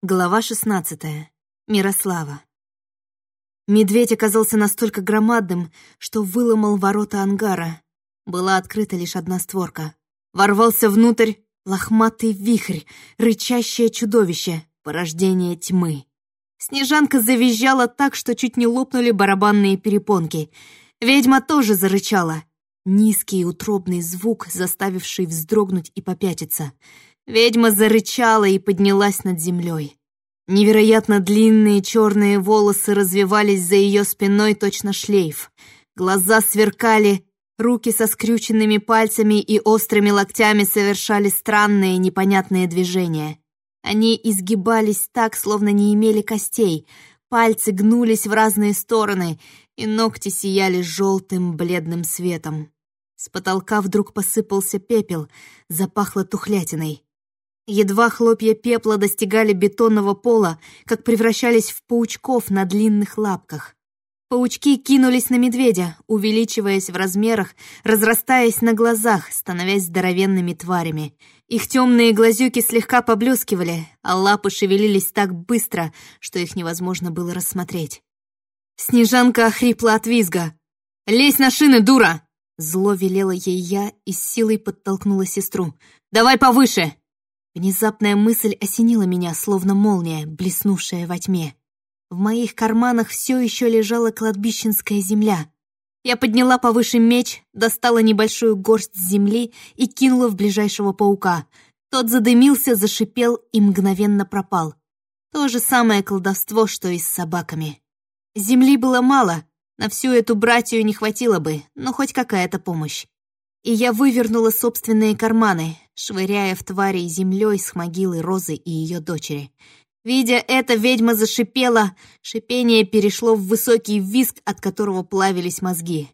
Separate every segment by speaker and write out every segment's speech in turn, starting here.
Speaker 1: Глава 16. Мирослава. Медведь оказался настолько громадным, что выломал ворота ангара. Была открыта лишь одна створка. Ворвался внутрь лохматый вихрь, рычащее чудовище, порождение тьмы. Снежанка завизжала так, что чуть не лопнули барабанные перепонки. Ведьма тоже зарычала. Низкий утробный звук, заставивший вздрогнуть и попятиться — Ведьма зарычала и поднялась над землей. Невероятно длинные черные волосы развивались за ее спиной точно шлейф. Глаза сверкали, руки со скрюченными пальцами и острыми локтями совершали странные непонятные движения. Они изгибались так, словно не имели костей, пальцы гнулись в разные стороны, и ногти сияли желтым бледным светом. С потолка вдруг посыпался пепел, запахло тухлятиной. Едва хлопья пепла достигали бетонного пола, как превращались в паучков на длинных лапках. Паучки кинулись на медведя, увеличиваясь в размерах, разрастаясь на глазах, становясь здоровенными тварями. Их темные глазюки слегка поблескивали, а лапы шевелились так быстро, что их невозможно было рассмотреть. Снежанка охрипла от визга. «Лезь на шины, дура!» Зло велела ей я и с силой подтолкнула сестру. «Давай повыше!» Внезапная мысль осенила меня, словно молния, блеснувшая во тьме. В моих карманах все еще лежала кладбищенская земля. Я подняла повыше меч, достала небольшую горсть земли и кинула в ближайшего паука. Тот задымился, зашипел и мгновенно пропал. То же самое колдовство, что и с собаками. Земли было мало, на всю эту братью не хватило бы, но хоть какая-то помощь. И я вывернула собственные карманы, швыряя в тварей землей с могилы Розы и ее дочери. Видя это, ведьма зашипела, шипение перешло в высокий визг, от которого плавились мозги.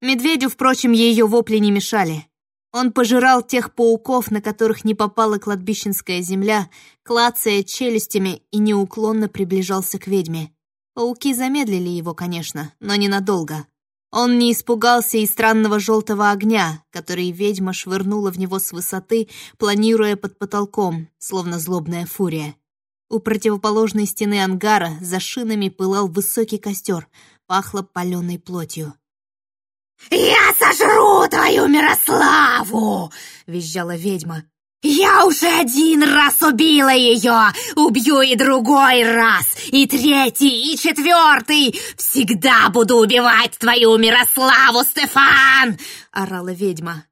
Speaker 1: Медведю, впрочем, ее вопли не мешали. Он пожирал тех пауков, на которых не попала кладбищенская земля, клацая челюстями и неуклонно приближался к ведьме. Пауки замедлили его, конечно, но ненадолго. Он не испугался и странного желтого огня, который ведьма швырнула в него с высоты, планируя под потолком, словно злобная фурия. У противоположной стены ангара за шинами пылал высокий костер, пахло паленой плотью.
Speaker 2: «Я сожру твою Мирославу!» — визжала ведьма. «Я уже один раз убила ее! Убью и другой раз! И третий, и четвертый! Всегда буду убивать твою Мирославу, Стефан!» — орала ведьма.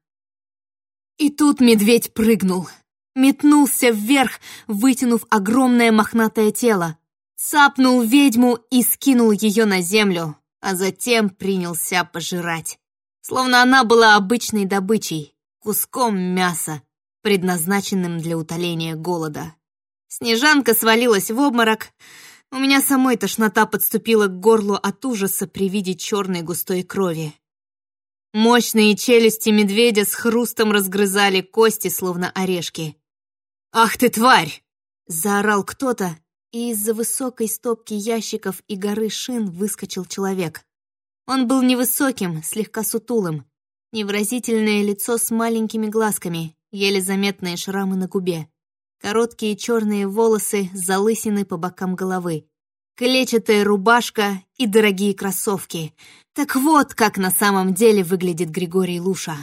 Speaker 1: И тут медведь прыгнул. Метнулся вверх, вытянув огромное мохнатое тело. Цапнул ведьму и скинул ее на землю, а затем принялся пожирать. Словно она была обычной добычей, куском мяса предназначенным для утоления голода. Снежанка свалилась в обморок. У меня самой тошнота подступила к горлу от ужаса при виде черной густой крови. Мощные челюсти медведя с хрустом разгрызали кости, словно орешки. «Ах ты, тварь!» — заорал кто-то, и из-за высокой стопки ящиков и горы шин выскочил человек. Он был невысоким, слегка сутулым, невразительное лицо с маленькими глазками, еле заметные шрамы на губе, короткие черные волосы, залысины по бокам головы, клетчатая рубашка и дорогие кроссовки. Так вот, как на самом деле выглядит Григорий Луша.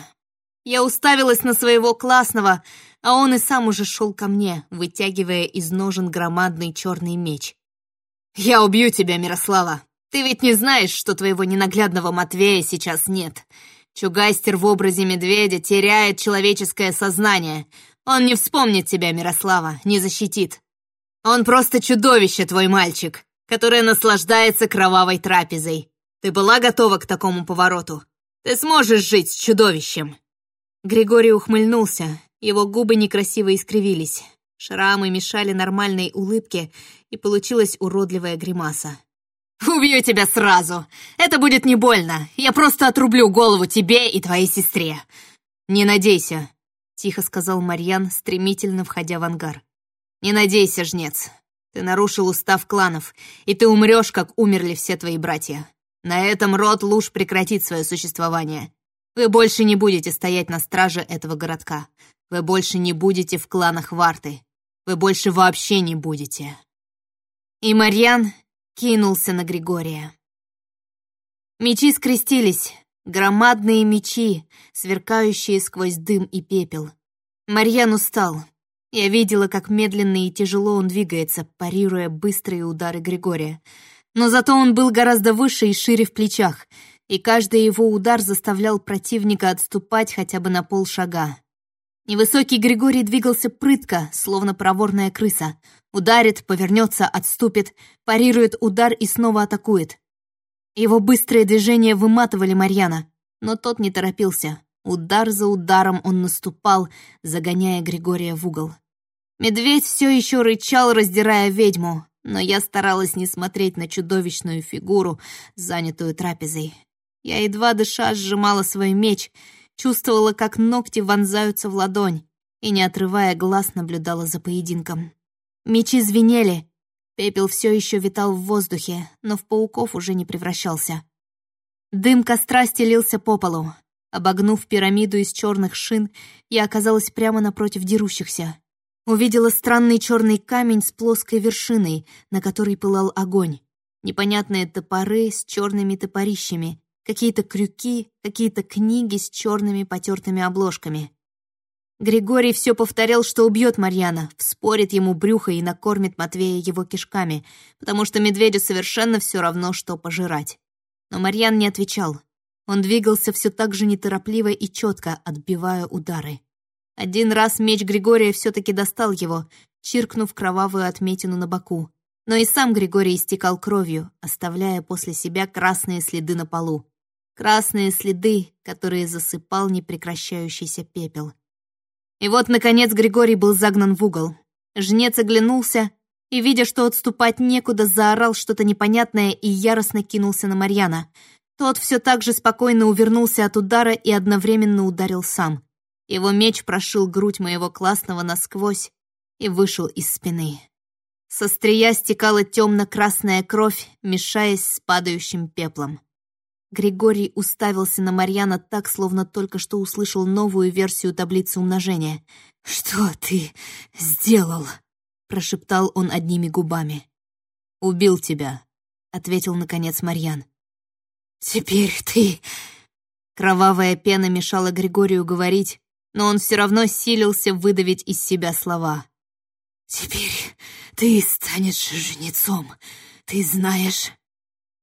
Speaker 1: Я уставилась на своего классного, а он и сам уже шел ко мне, вытягивая из ножен громадный черный меч. «Я убью тебя, Мирослава! Ты ведь не знаешь, что твоего ненаглядного Матвея сейчас нет!» Чугайстер в образе медведя теряет человеческое сознание. Он не вспомнит тебя, Мирослава, не защитит. Он просто чудовище, твой мальчик, которое наслаждается кровавой трапезой. Ты была готова к такому повороту? Ты сможешь жить с чудовищем!» Григорий ухмыльнулся, его губы некрасиво искривились. Шрамы мешали нормальной улыбке, и получилась уродливая гримаса. «Убью тебя сразу! Это будет не больно! Я просто отрублю голову тебе и твоей сестре!» «Не надейся!» — тихо сказал Марьян, стремительно входя в ангар. «Не надейся, жнец! Ты нарушил устав кланов, и ты умрешь, как умерли все твои братья. На этом род Луж прекратит свое существование. Вы больше не будете стоять на страже этого городка. Вы больше не будете в кланах Варты. вы больше вообще не будете». И Марьян кинулся на Григория. Мечи скрестились, громадные мечи, сверкающие сквозь дым и пепел. Марьян устал. Я видела, как медленно и тяжело он двигается, парируя быстрые удары Григория. Но зато он был гораздо выше и шире в плечах, и каждый его удар заставлял противника отступать хотя бы на полшага. Невысокий Григорий двигался прытко, словно проворная крыса. Ударит, повернется, отступит, парирует удар и снова атакует. Его быстрые движения выматывали Марьяна, но тот не торопился. Удар за ударом он наступал, загоняя Григория в угол. Медведь все еще рычал, раздирая ведьму, но я старалась не смотреть на чудовищную фигуру, занятую трапезой. Я едва дыша сжимала свой меч — чувствовала, как ногти вонзаются в ладонь, и, не отрывая глаз, наблюдала за поединком. Мечи звенели, пепел все еще витал в воздухе, но в пауков уже не превращался. Дым костра стелился по полу. Обогнув пирамиду из черных шин, я оказалась прямо напротив дерущихся. Увидела странный черный камень с плоской вершиной, на которой пылал огонь. Непонятные топоры с черными топорищами, какие-то крюки, какие-то книги с черными потертыми обложками. Григорий все повторял, что убьет Марьяна, вспорит ему брюхо и накормит Матвея его кишками, потому что медведю совершенно все равно, что пожирать. Но Марьян не отвечал. Он двигался все так же неторопливо и четко, отбивая удары. Один раз меч Григория все-таки достал его, чиркнув кровавую отметину на боку. Но и сам Григорий истекал кровью, оставляя после себя красные следы на полу. Красные следы, которые засыпал непрекращающийся пепел. И вот, наконец, Григорий был загнан в угол. Жнец оглянулся и, видя, что отступать некуда, заорал что-то непонятное и яростно кинулся на Марьяна. Тот все так же спокойно увернулся от удара и одновременно ударил сам. Его меч прошил грудь моего классного насквозь и вышел из спины. Со стрия стекала темно-красная кровь, мешаясь с падающим пеплом. Григорий уставился на Марьяна так, словно только что услышал новую версию таблицы умножения. «Что ты сделал?» — прошептал он одними губами. «Убил тебя», — ответил, наконец, Марьян. «Теперь ты...» Кровавая пена мешала Григорию говорить, но он все равно силился выдавить из себя слова. «Теперь ты станешь жнецом, ты знаешь?»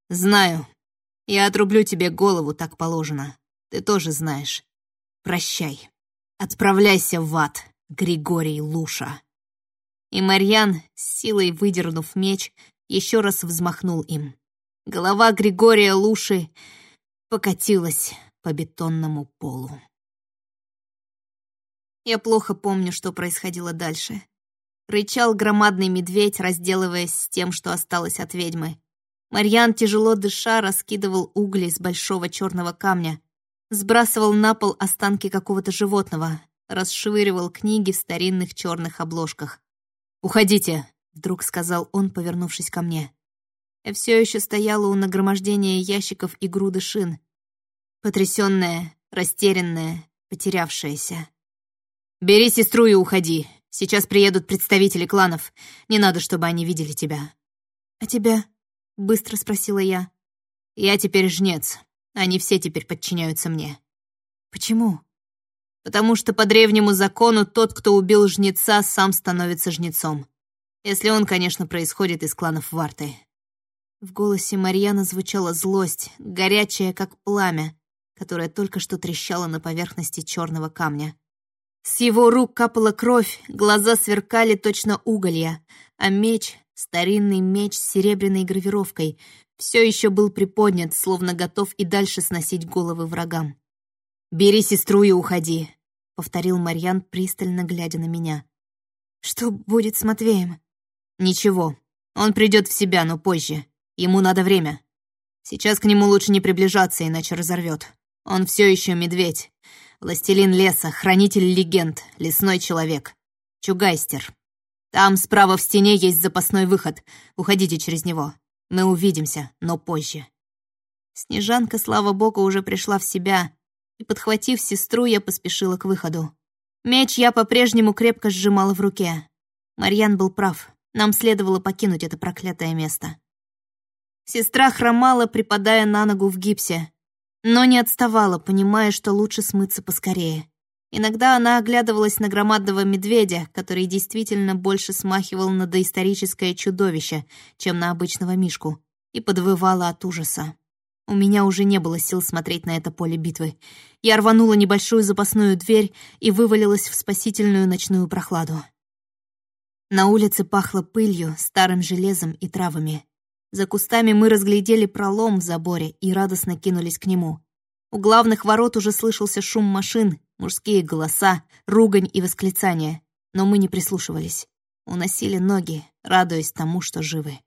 Speaker 1: «Знаю», я отрублю тебе голову, так положено. Ты тоже знаешь. Прощай. Отправляйся в ад, Григорий Луша». И Марьян, силой выдернув меч, еще раз взмахнул им. Голова Григория Луши покатилась по бетонному полу. Я плохо помню, что происходило дальше. Рычал громадный медведь, разделываясь с тем, что осталось от ведьмы. Марьян, тяжело дыша, раскидывал угли из большого черного камня, сбрасывал на пол останки какого-то животного, расшвыривал книги в старинных черных обложках. «Уходите!» — вдруг сказал он, повернувшись ко мне. Я все еще стояла у нагромождения ящиков и груды шин, потрясенная, растерянная, потерявшаяся. «Бери сестру и уходи. Сейчас приедут представители кланов. Не надо, чтобы они видели тебя». «А тебя?» — быстро спросила я. «Я теперь жнец. Они все теперь подчиняются мне». «Почему?» «Потому что по древнему закону тот, кто убил жнеца, сам становится жнецом. Если он, конечно, происходит из кланов Варты». В голосе Марьяна звучала злость, горячая, как пламя, которое только что трещало на поверхности черного камня. С его рук капала кровь, глаза сверкали точно уголья, а меч, Старинный меч с серебряной гравировкой все еще был приподнят, словно готов и дальше сносить головы врагам. «Бери сестру и уходи», — повторил Марьян, пристально глядя на меня. «Что будет с Матвеем?» «Ничего. Он придет в себя, но позже. Ему надо время. Сейчас к нему лучше не приближаться, иначе разорвет. Он все еще медведь. Властелин леса, хранитель легенд, лесной человек. Чугайстер. Там справа в стене есть запасной выход. Уходите через него. Мы увидимся, но позже». Снежанка, слава богу, уже пришла в себя, и, подхватив сестру, я поспешила к выходу. Меч я по-прежнему крепко сжимала в руке. Марьян был прав. Нам следовало покинуть это проклятое место. Сестра хромала, припадая на ногу в гипсе, но не отставала, понимая, что лучше смыться поскорее. Иногда она оглядывалась на громадного медведя, который действительно больше смахивал на доисторическое чудовище, чем на обычного мишку, и подвывала от ужаса. У меня уже не было сил смотреть на это поле битвы. Я рванула небольшую запасную дверь и вывалилась в спасительную ночную прохладу. На улице пахло пылью, старым железом и травами. За кустами мы разглядели пролом в заборе и радостно кинулись к нему. У главных ворот уже слышался шум машин, мужские голоса, ругань и восклицания, но мы не прислушивались. Уносили ноги, радуясь тому, что живы.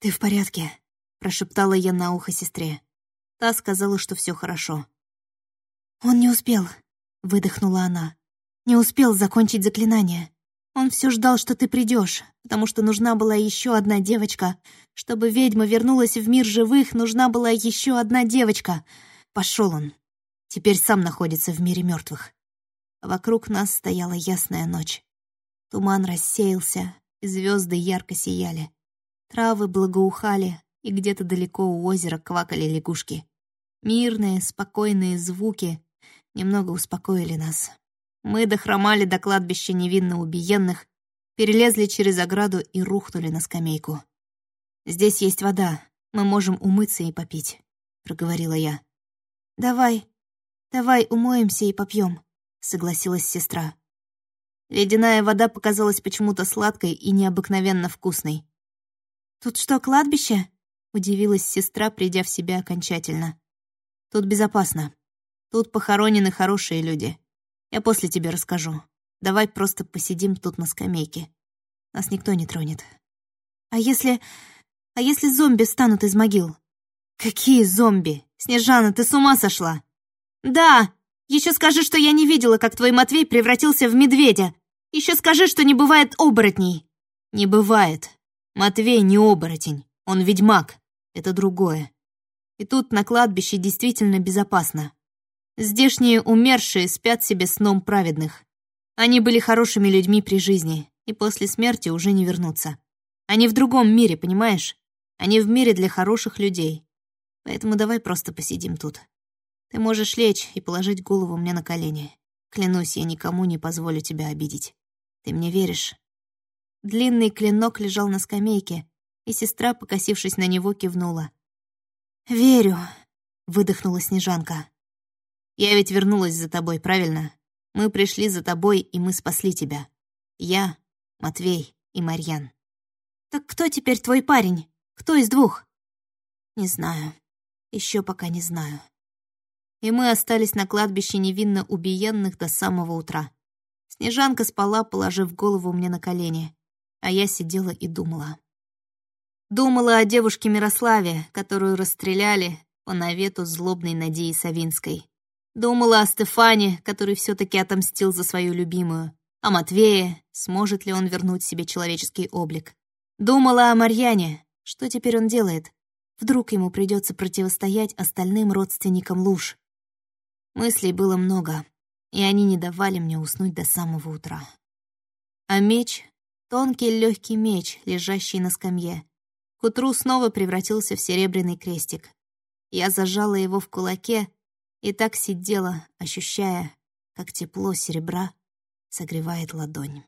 Speaker 1: «Ты в порядке?» — прошептала я на ухо сестре. Та сказала, что все хорошо. «Он не успел», — выдохнула она. «Не успел закончить заклинание. Он все ждал, что ты придешь, потому что нужна была еще одна девочка. Чтобы ведьма вернулась в мир живых, нужна была еще одна девочка. Пошел он. Теперь сам находится в мире мертвых. Вокруг нас стояла ясная ночь. Туман рассеялся, звезды ярко сияли. Травы благоухали, и где-то далеко у озера квакали лягушки. Мирные, спокойные звуки немного успокоили нас. Мы дохромали до кладбища невинно убиенных, перелезли через ограду и рухнули на скамейку. «Здесь есть вода, мы можем умыться и попить», — проговорила я. «Давай, давай умоемся и попьем», — согласилась сестра. Ледяная вода показалась почему-то сладкой и необыкновенно вкусной. «Тут что, кладбище?» — удивилась сестра, придя в себя окончательно. «Тут безопасно. Тут похоронены хорошие люди. Я после тебе расскажу. Давай просто посидим тут на скамейке. Нас никто не тронет. А если... А если зомби встанут из могил? Какие зомби? Снежана, ты с ума сошла? Да! Еще скажи, что я не видела, как твой Матвей превратился в медведя. Еще скажи, что не бывает оборотней. Не бывает. Матвей не оборотень. Он ведьмак. Это другое. И тут на кладбище действительно безопасно. Здешние умершие спят себе сном праведных. Они были хорошими людьми при жизни, и после смерти уже не вернутся. Они в другом мире, понимаешь? Они в мире для хороших людей. Поэтому давай просто посидим тут. Ты можешь лечь и положить голову мне на колени. Клянусь, я никому не позволю тебя обидеть. Ты мне веришь?» Длинный клинок лежал на скамейке, и сестра, покосившись на него, кивнула. «Верю», — выдохнула Снежанка. Я ведь вернулась за тобой, правильно? Мы пришли за тобой, и мы спасли тебя. Я, Матвей и Марьян. Так кто теперь твой парень? Кто из двух? Не знаю. Еще пока не знаю. И мы остались на кладбище невинно убиенных до самого утра. Снежанка спала, положив голову мне на колени, а я сидела и думала. Думала о девушке Мирославе, которую расстреляли по навету злобной Надеи Савинской. Думала о Стефане, который все-таки отомстил за свою любимую. О Матвее, сможет ли он вернуть себе человеческий облик. Думала о Марьяне, что теперь он делает. Вдруг ему придется противостоять остальным родственникам Луж. Мыслей было много, и они не давали мне уснуть до самого утра. А меч — тонкий легкий меч, лежащий на скамье. К утру снова превратился в серебряный крестик. Я зажала его в кулаке, и так сидела, ощущая, как тепло серебра согревает ладонь.